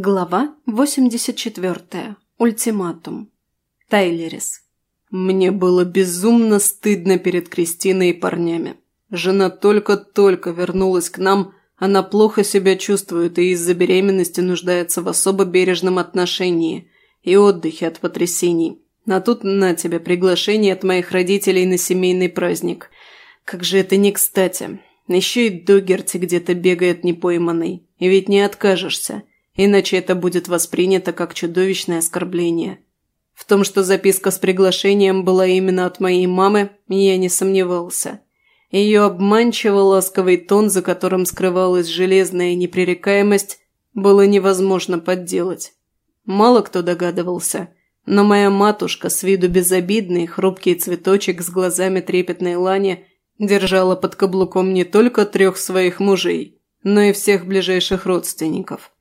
Глава 84. Ультиматум. Тайлерис. Мне было безумно стыдно перед Кристиной и парнями. Жена только-только вернулась к нам, она плохо себя чувствует и из-за беременности нуждается в особо бережном отношении и отдыхе от потрясений. А тут на тебе приглашение от моих родителей на семейный праздник. Как же это не кстати. Еще и Догерти где-то бегает непойманный. И ведь не откажешься иначе это будет воспринято как чудовищное оскорбление. В том, что записка с приглашением была именно от моей мамы, я не сомневался. Ее обманчиво ласковый тон, за которым скрывалась железная непререкаемость, было невозможно подделать. Мало кто догадывался, но моя матушка, с виду безобидный, хрупкий цветочек с глазами трепетной лани, держала под каблуком не только трех своих мужей, но и всех ближайших родственников.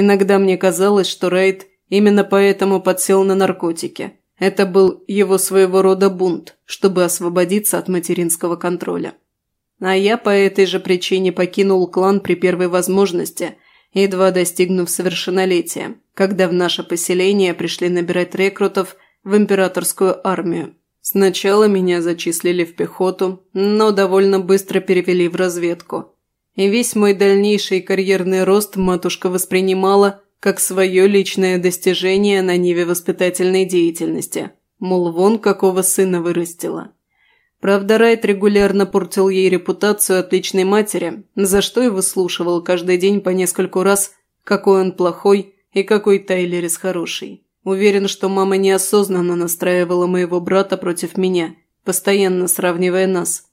Иногда мне казалось, что Райт именно поэтому подсел на наркотики. Это был его своего рода бунт, чтобы освободиться от материнского контроля. А я по этой же причине покинул клан при первой возможности, едва достигнув совершеннолетия, когда в наше поселение пришли набирать рекрутов в императорскую армию. Сначала меня зачислили в пехоту, но довольно быстро перевели в разведку – и весь мой дальнейший карьерный рост матушка воспринимала как свое личное достижение на ниве воспитательной деятельности. Мол, вон какого сына вырастила. Правда, Райт регулярно портил ей репутацию отличной матери, за что и выслушивал каждый день по нескольку раз, какой он плохой и какой Тайлерис хороший. Уверен, что мама неосознанно настраивала моего брата против меня, постоянно сравнивая нас.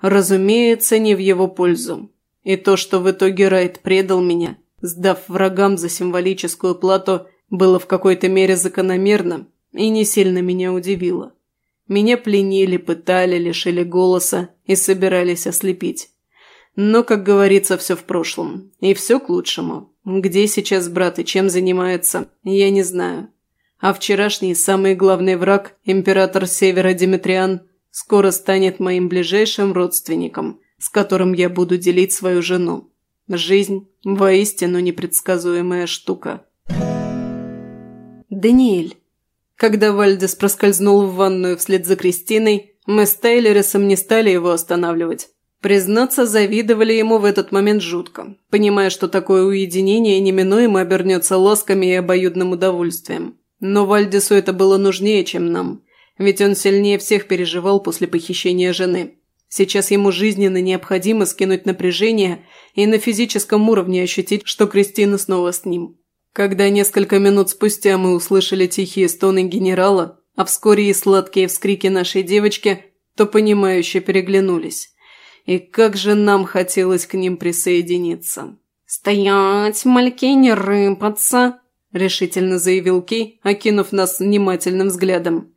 Разумеется, не в его пользу. И то, что в итоге Райт предал меня, сдав врагам за символическую плату, было в какой-то мере закономерно и не сильно меня удивило. Меня пленили, пытали, лишили голоса и собирались ослепить. Но, как говорится, все в прошлом. И все к лучшему. Где сейчас брат и чем занимается, я не знаю. А вчерашний самый главный враг, император Севера Димитриан, скоро станет моим ближайшим родственником – с которым я буду делить свою жену. Жизнь – воистину непредсказуемая штука. Даниэль. Когда Вальдес проскользнул в ванную вслед за Кристиной, мы с Тейлерисом не стали его останавливать. Признаться, завидовали ему в этот момент жутко, понимая, что такое уединение неминуемо обернется ласками и обоюдным удовольствием. Но Вальдесу это было нужнее, чем нам, ведь он сильнее всех переживал после похищения жены. Сейчас ему жизненно необходимо скинуть напряжение и на физическом уровне ощутить, что Кристина снова с ним. Когда несколько минут спустя мы услышали тихие стоны генерала, а вскоре и сладкие вскрики нашей девочки, то понимающе переглянулись. И как же нам хотелось к ним присоединиться. «Стоять, мальки, не рыпаться!» – решительно заявил Кей, окинув нас внимательным взглядом.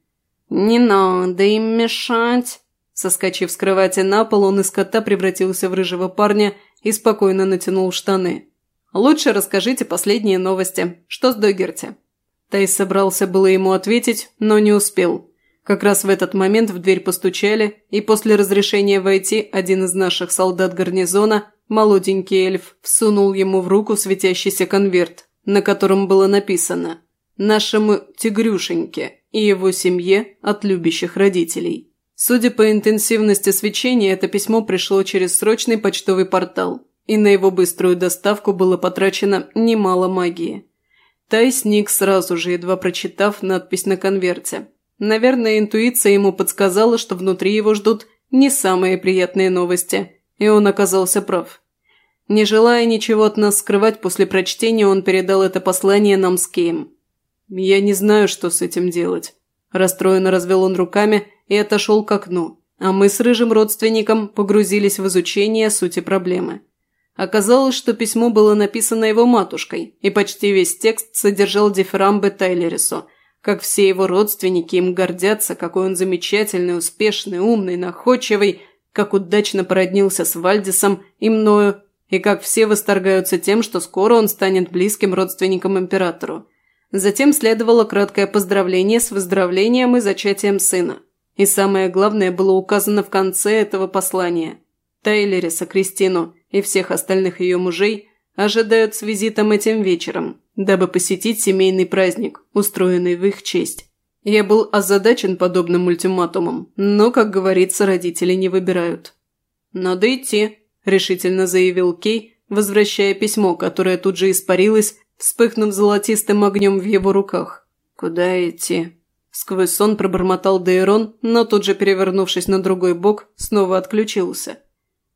«Не надо им мешать!» Соскочив с кровати на пол, он из кота превратился в рыжего парня и спокойно натянул штаны. «Лучше расскажите последние новости. Что с Догерти?» Тайс собрался было ему ответить, но не успел. Как раз в этот момент в дверь постучали, и после разрешения войти один из наших солдат гарнизона, молоденький эльф, всунул ему в руку светящийся конверт, на котором было написано «Нашему тигрюшеньке и его семье от любящих родителей». Судя по интенсивности свечения, это письмо пришло через срочный почтовый портал, и на его быструю доставку было потрачено немало магии. Тай сник сразу же, едва прочитав надпись на конверте. Наверное, интуиция ему подсказала, что внутри его ждут не самые приятные новости, и он оказался прав. Не желая ничего от нас скрывать, после прочтения он передал это послание нам с Кейм. «Я не знаю, что с этим делать». Расстроенно развел он руками и отошел к окну, а мы с рыжим родственником погрузились в изучение сути проблемы. Оказалось, что письмо было написано его матушкой, и почти весь текст содержал дифирамбы Тайлерису, как все его родственники им гордятся, какой он замечательный, успешный, умный, находчивый, как удачно породнился с Вальдисом и мною, и как все восторгаются тем, что скоро он станет близким родственником императору. Затем следовало краткое поздравление с выздоровлением и зачатием сына. И самое главное было указано в конце этого послания. Тайлериса, Кристину и всех остальных ее мужей ожидают с визитом этим вечером, дабы посетить семейный праздник, устроенный в их честь. Я был озадачен подобным ультиматумом, но, как говорится, родители не выбирают. «Надо идти», – решительно заявил Кей, возвращая письмо, которое тут же испарилось, вспыхнув золотистым огнем в его руках. «Куда идти?» Сквозь сон пробормотал Дейрон, но тут же, перевернувшись на другой бок, снова отключился.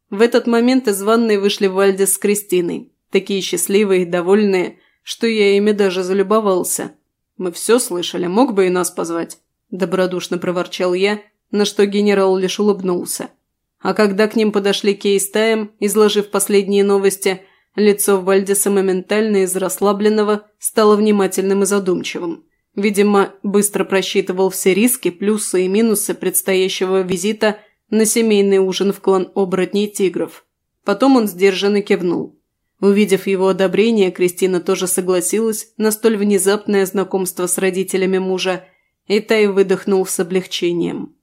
В этот момент из ванной вышли Вальдис с Кристиной, такие счастливые и довольные, что я ими даже залюбовался. «Мы все слышали, мог бы и нас позвать», – добродушно проворчал я, на что генерал лишь улыбнулся. А когда к ним подошли Кей с Таем, изложив последние новости, лицо Вальдиса моментально из расслабленного стало внимательным и задумчивым. Видимо, быстро просчитывал все риски, плюсы и минусы предстоящего визита на семейный ужин в клан оборотней тигров. Потом он сдержанно кивнул. Увидев его одобрение, Кристина тоже согласилась на столь внезапное знакомство с родителями мужа, и Тай выдохнул с облегчением.